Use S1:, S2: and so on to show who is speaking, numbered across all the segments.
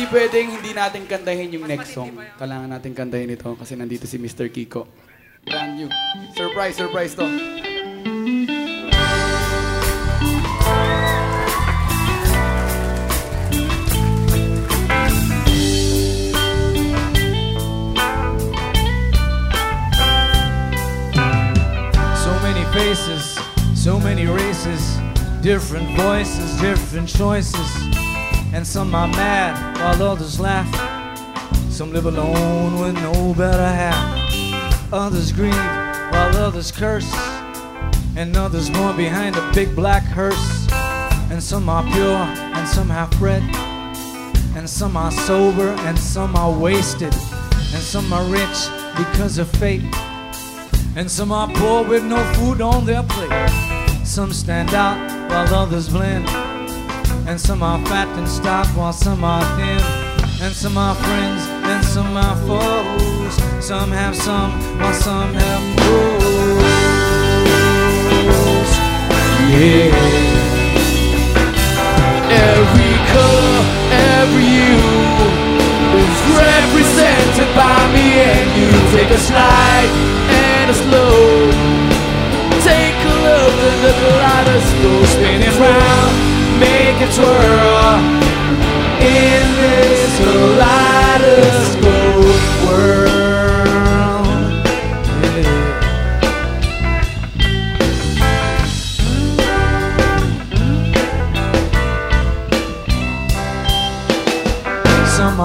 S1: hindi pwedeng hindi natin kantahin yung next song. Kailangan natin kantahin ito kasi nandito si Mr. Kiko. Brand new. Surprise, surprise to.
S2: So many faces, so many races, different voices, different choices. And some are mad while others laugh. Some live alone with no better half. Others grieve while others curse. And others mourn behind a big black hearse. And some are pure and some have bred. And some are sober and some are wasted. And some are rich because of fate. And some are poor with no food on their plate. Some stand out while others blend. And some are fat and stock while some are thin. And some are friends and some are foes. Some have some while some have most. Yeah.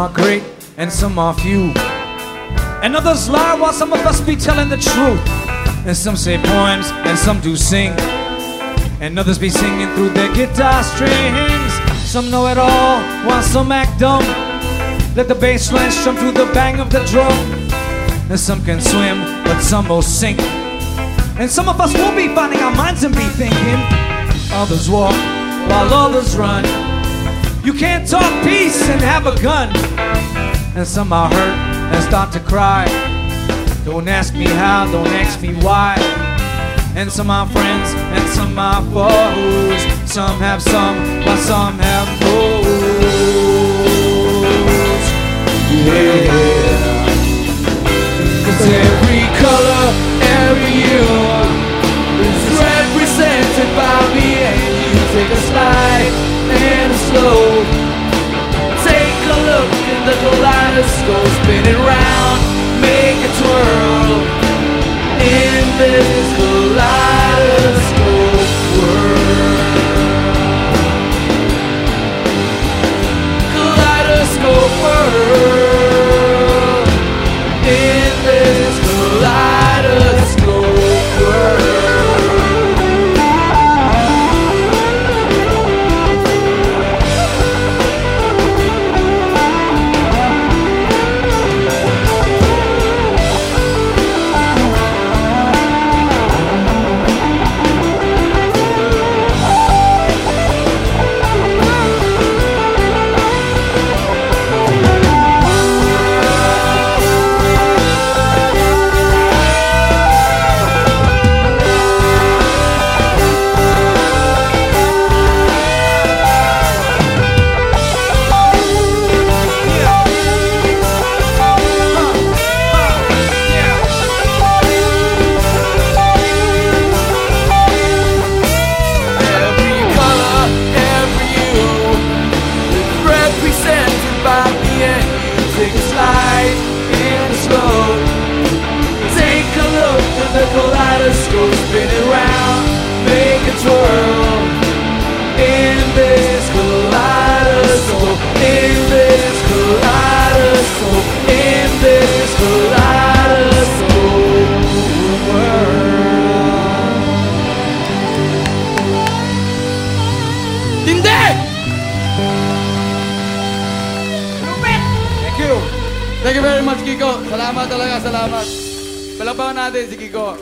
S2: Are great and some are few. And others lie while some of us be telling the truth. And some say poems and some do sing. And others be singing through their guitar strings. Some know it all while some act dumb. Let the bass line strum through the bang of the drum. And some can swim, but some will sink. And some of us will be finding our minds and be thinking. Others walk while others run. You can't talk peace and have a gun. And some are hurt and start to cry. Don't ask me how, don't ask me why. And some are friends and some are foes. Some have some, but some have most. Yeah.
S1: Cause every color, every hue is represented by me and you. Take a slide and a slow. Kaleidoscope, spinning round, Take a slide in the slow. Take a look at the kaleidoscope, spin it round, make it twirl. In this kaleidoscope, in this kaleidoscope, in this kaleidoscope world. Hindi!
S2: Thank
S1: Thank you very much, Kiko. Salamat talaga, salamat. Palakpakan natin si Kiko.